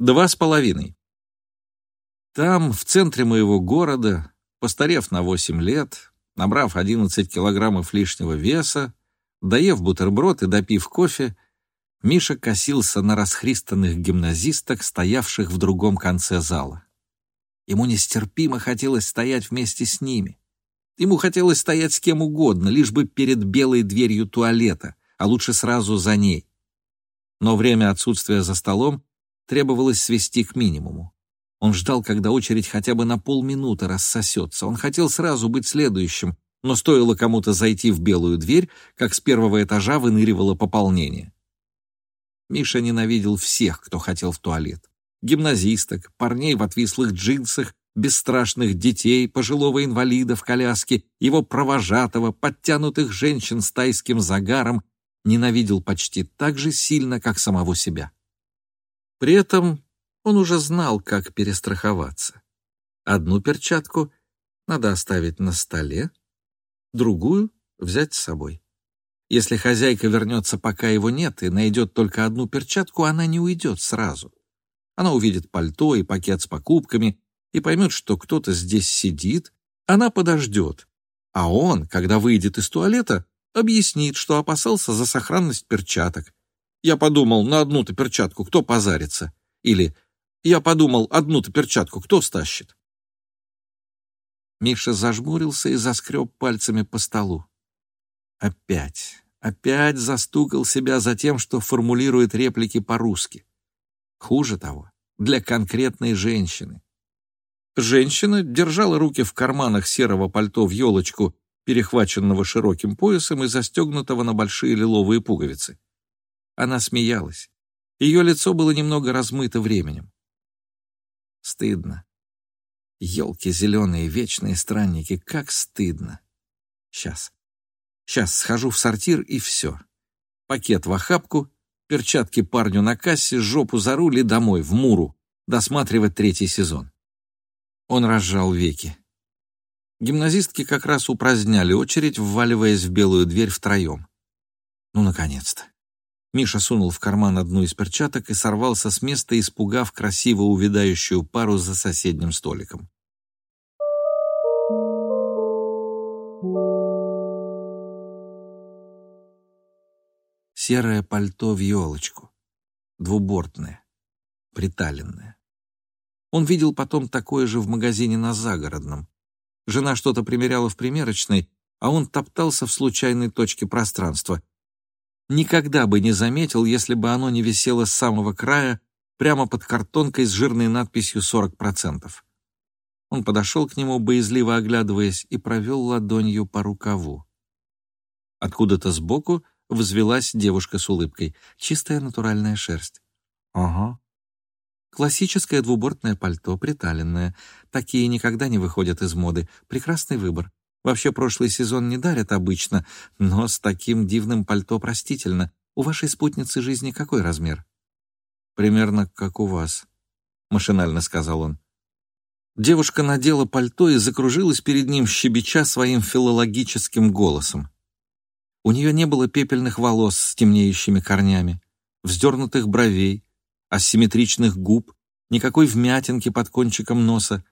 Два с половиной. Там, в центре моего города, постарев на восемь лет, набрав одиннадцать килограммов лишнего веса, доев бутерброд и допив кофе, Миша косился на расхристанных гимназисток, стоявших в другом конце зала. Ему нестерпимо хотелось стоять вместе с ними. Ему хотелось стоять с кем угодно, лишь бы перед белой дверью туалета, а лучше сразу за ней. Но время отсутствия за столом требовалось свести к минимуму. Он ждал, когда очередь хотя бы на полминуты рассосется. Он хотел сразу быть следующим, но стоило кому-то зайти в белую дверь, как с первого этажа выныривало пополнение. Миша ненавидел всех, кто хотел в туалет. Гимназисток, парней в отвислых джинсах, бесстрашных детей, пожилого инвалида в коляске, его провожатого, подтянутых женщин с тайским загаром, ненавидел почти так же сильно, как самого себя. При этом он уже знал, как перестраховаться. Одну перчатку надо оставить на столе, другую взять с собой. Если хозяйка вернется, пока его нет, и найдет только одну перчатку, она не уйдет сразу. Она увидит пальто и пакет с покупками и поймет, что кто-то здесь сидит, она подождет. А он, когда выйдет из туалета, объяснит, что опасался за сохранность перчаток. Я подумал, на одну-то перчатку кто позарится? Или я подумал, одну-то перчатку кто стащит? Миша зажмурился и заскреб пальцами по столу. Опять, опять застукал себя за тем, что формулирует реплики по-русски. Хуже того, для конкретной женщины. Женщина держала руки в карманах серого пальто в елочку, перехваченного широким поясом и застегнутого на большие лиловые пуговицы. Она смеялась. Ее лицо было немного размыто временем. Стыдно. Елки зеленые, вечные странники, как стыдно. Сейчас. Сейчас схожу в сортир и все. Пакет в охапку, перчатки парню на кассе, жопу за руль и домой, в Муру, досматривать третий сезон. Он разжал веки. Гимназистки как раз упраздняли очередь, вваливаясь в белую дверь втроем. Ну, наконец-то. Миша сунул в карман одну из перчаток и сорвался с места, испугав красиво увядающую пару за соседним столиком. Серое пальто в елочку, двубортное, приталенное. Он видел потом такое же в магазине на Загородном. Жена что-то примеряла в примерочной, а он топтался в случайной точке пространства. Никогда бы не заметил, если бы оно не висело с самого края, прямо под картонкой с жирной надписью «40%». Он подошел к нему, боязливо оглядываясь, и провел ладонью по рукаву. Откуда-то сбоку взвелась девушка с улыбкой. Чистая натуральная шерсть. «Ага», Классическое двубортное пальто, приталенное. Такие никогда не выходят из моды. Прекрасный выбор. Вообще прошлый сезон не дарят обычно, но с таким дивным пальто простительно. У вашей спутницы жизни какой размер? Примерно как у вас, машинально сказал он. Девушка надела пальто и закружилась перед ним, щебеча своим филологическим голосом. У нее не было пепельных волос с темнеющими корнями, вздернутых бровей, асимметричных губ, никакой вмятинки под кончиком носа,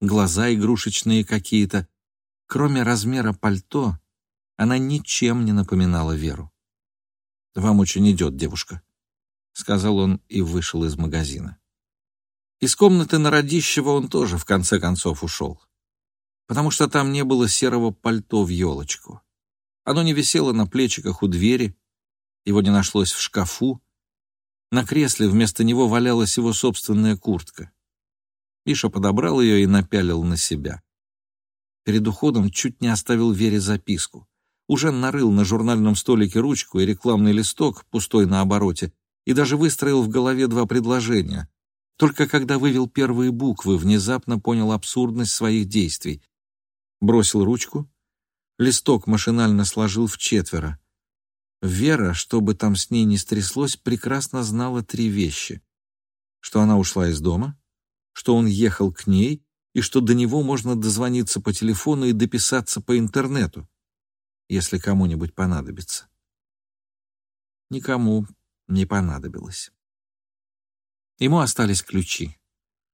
глаза игрушечные какие-то. Кроме размера пальто, она ничем не напоминала Веру. «Вам очень идет, девушка», — сказал он и вышел из магазина. Из комнаты на Радищева он тоже в конце концов ушел, потому что там не было серого пальто в елочку. Оно не висело на плечиках у двери, его не нашлось в шкафу, на кресле вместо него валялась его собственная куртка. Миша подобрал ее и напялил на себя. Перед уходом чуть не оставил Вере записку. Уже нарыл на журнальном столике ручку и рекламный листок, пустой на обороте, и даже выстроил в голове два предложения. Только когда вывел первые буквы, внезапно понял абсурдность своих действий. Бросил ручку, листок машинально сложил в четверо. Вера, что бы там с ней ни стряслось, прекрасно знала три вещи. Что она ушла из дома, что он ехал к ней и что до него можно дозвониться по телефону и дописаться по интернету, если кому-нибудь понадобится. Никому не понадобилось. Ему остались ключи.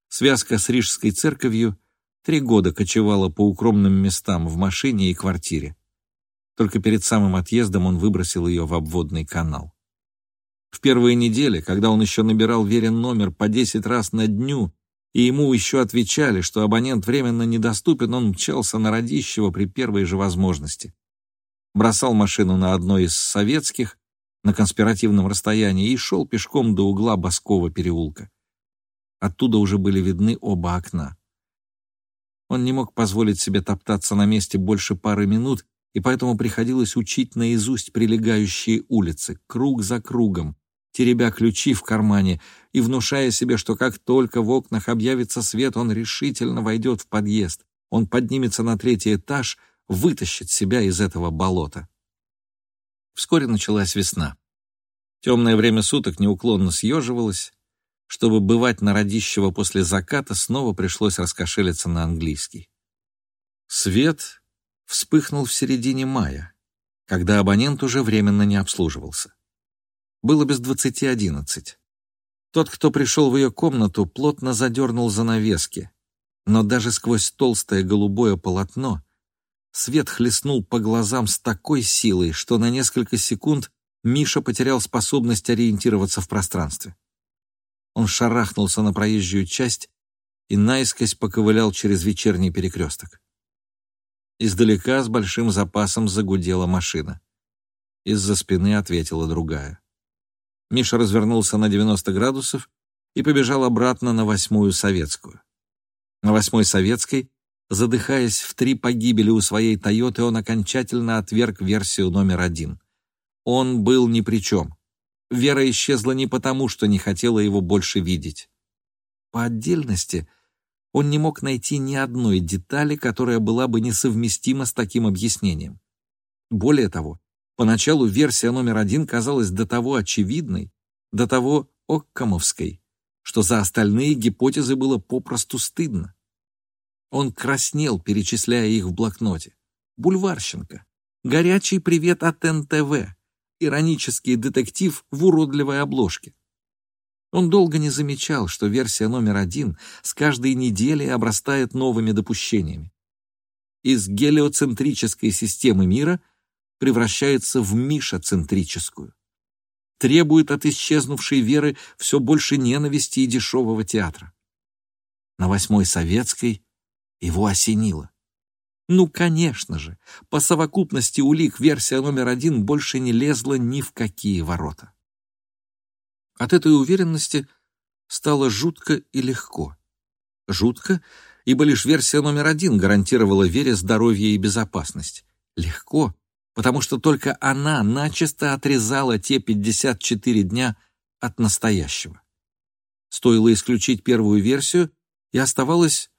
Связка с Рижской церковью три года кочевала по укромным местам в машине и квартире. Только перед самым отъездом он выбросил ее в обводный канал. В первые недели, когда он еще набирал верен номер по 10 раз на дню, и ему еще отвечали, что абонент временно недоступен, он мчался на Радищево при первой же возможности. Бросал машину на одной из советских, на конспиративном расстоянии, и шел пешком до угла Баскова переулка. Оттуда уже были видны оба окна. Он не мог позволить себе топтаться на месте больше пары минут, и поэтому приходилось учить наизусть прилегающие улицы, круг за кругом, теребя ключи в кармане и внушая себе, что как только в окнах объявится свет, он решительно войдет в подъезд, он поднимется на третий этаж, вытащит себя из этого болота. Вскоре началась весна. Темное время суток неуклонно съеживалось. Чтобы бывать на Радищево после заката, снова пришлось раскошелиться на английский. Свет вспыхнул в середине мая, когда абонент уже временно не обслуживался. Было без двадцати одиннадцать. Тот, кто пришел в ее комнату, плотно задернул занавески, но даже сквозь толстое голубое полотно свет хлестнул по глазам с такой силой, что на несколько секунд Миша потерял способность ориентироваться в пространстве. Он шарахнулся на проезжую часть и наискось поковылял через вечерний перекресток. Издалека с большим запасом загудела машина. Из-за спины ответила другая. Миша развернулся на 90 градусов и побежал обратно на Восьмую Советскую. На Восьмой Советской, задыхаясь в три погибели у своей «Тойоты», он окончательно отверг версию номер один. Он был ни при чем. Вера исчезла не потому, что не хотела его больше видеть. По отдельности — он не мог найти ни одной детали, которая была бы несовместима с таким объяснением. Более того, поначалу версия номер один казалась до того очевидной, до того оккамовской, что за остальные гипотезы было попросту стыдно. Он краснел, перечисляя их в блокноте. Бульварщенко. Горячий привет от НТВ. Иронический детектив в уродливой обложке. Он долго не замечал, что версия номер один с каждой неделей обрастает новыми допущениями. Из гелиоцентрической системы мира превращается в мишоцентрическую. Требует от исчезнувшей веры все больше ненависти и дешевого театра. На Восьмой Советской его осенило. Ну, конечно же, по совокупности улик версия номер один больше не лезла ни в какие ворота. От этой уверенности стало жутко и легко. Жутко, ибо лишь версия номер один гарантировала Вере здоровье и безопасность. Легко, потому что только она начисто отрезала те 54 дня от настоящего. Стоило исключить первую версию, и оставалась,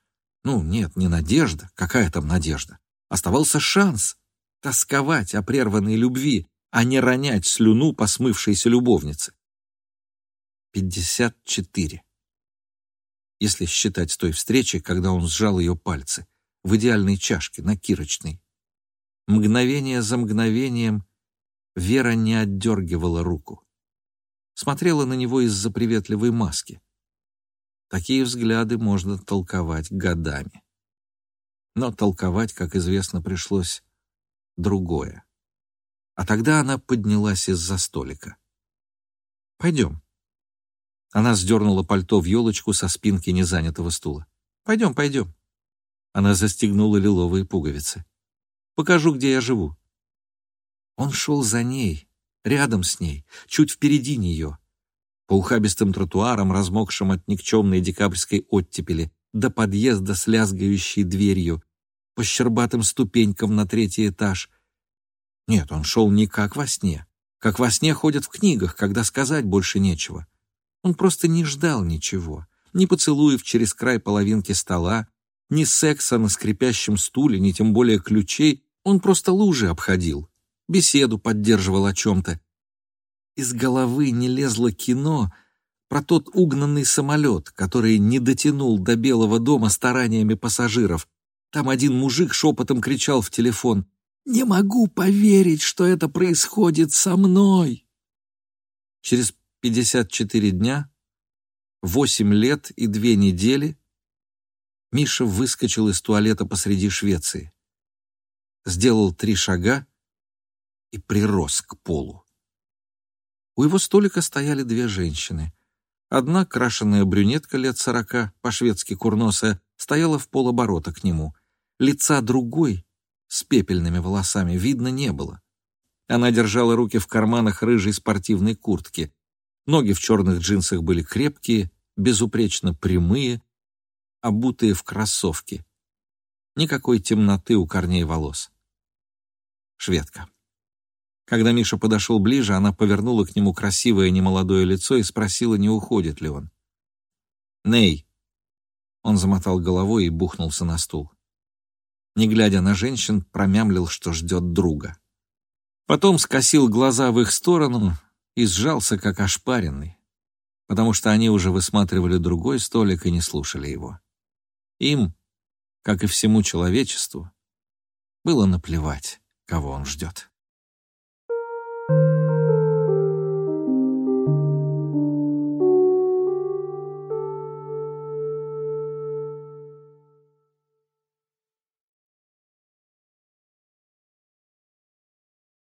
ну нет, не надежда, какая там надежда, оставался шанс тосковать о прерванной любви, а не ронять слюну по смывшейся любовнице. 54. Если считать с той встречи, когда он сжал ее пальцы, в идеальной чашке, на кирочной. Мгновение за мгновением Вера не отдергивала руку. Смотрела на него из-за приветливой маски. Такие взгляды можно толковать годами. Но толковать, как известно, пришлось другое. А тогда она поднялась из-за столика. «Пойдем», она сдернула пальто в елочку со спинки незанятого стула. «Пойдем, пойдем». Она застегнула лиловые пуговицы. «Покажу, где я живу». Он шел за ней, рядом с ней, чуть впереди нее. По ухабистым тротуарам, размокшим от никчемной декабрьской оттепели, до подъезда с лязгающей дверью, по щербатым ступенькам на третий этаж. Нет, он шел не как во сне. Как во сне ходят в книгах, когда сказать больше нечего. Он просто не ждал ничего. Ни поцелуев через край половинки стола, ни секса на скрипящем стуле, ни тем более ключей. Он просто лужи обходил, беседу поддерживал о чем-то. Из головы не лезло кино про тот угнанный самолет, который не дотянул до Белого дома стараниями пассажиров. Там один мужик шепотом кричал в телефон «Не могу поверить, что это происходит со мной!» Через 54 дня восемь лет и две недели Миша выскочил из туалета посреди Швеции, сделал три шага и прирос к полу. У его столика стояли две женщины. Одна, крашеная брюнетка лет сорока, по-шведски курносая, стояла в полоборота к нему. Лица другой, с пепельными волосами, видно не было. Она держала руки в карманах рыжей спортивной куртки. Ноги в черных джинсах были крепкие, безупречно прямые, обутые в кроссовки. Никакой темноты у корней волос. Шведка. Когда Миша подошел ближе, она повернула к нему красивое немолодое лицо и спросила, не уходит ли он. «Ней!» Он замотал головой и бухнулся на стул. Не глядя на женщин, промямлил, что ждет друга. Потом скосил глаза в их сторону и сжался, как ошпаренный, потому что они уже высматривали другой столик и не слушали его. Им, как и всему человечеству, было наплевать, кого он ждет.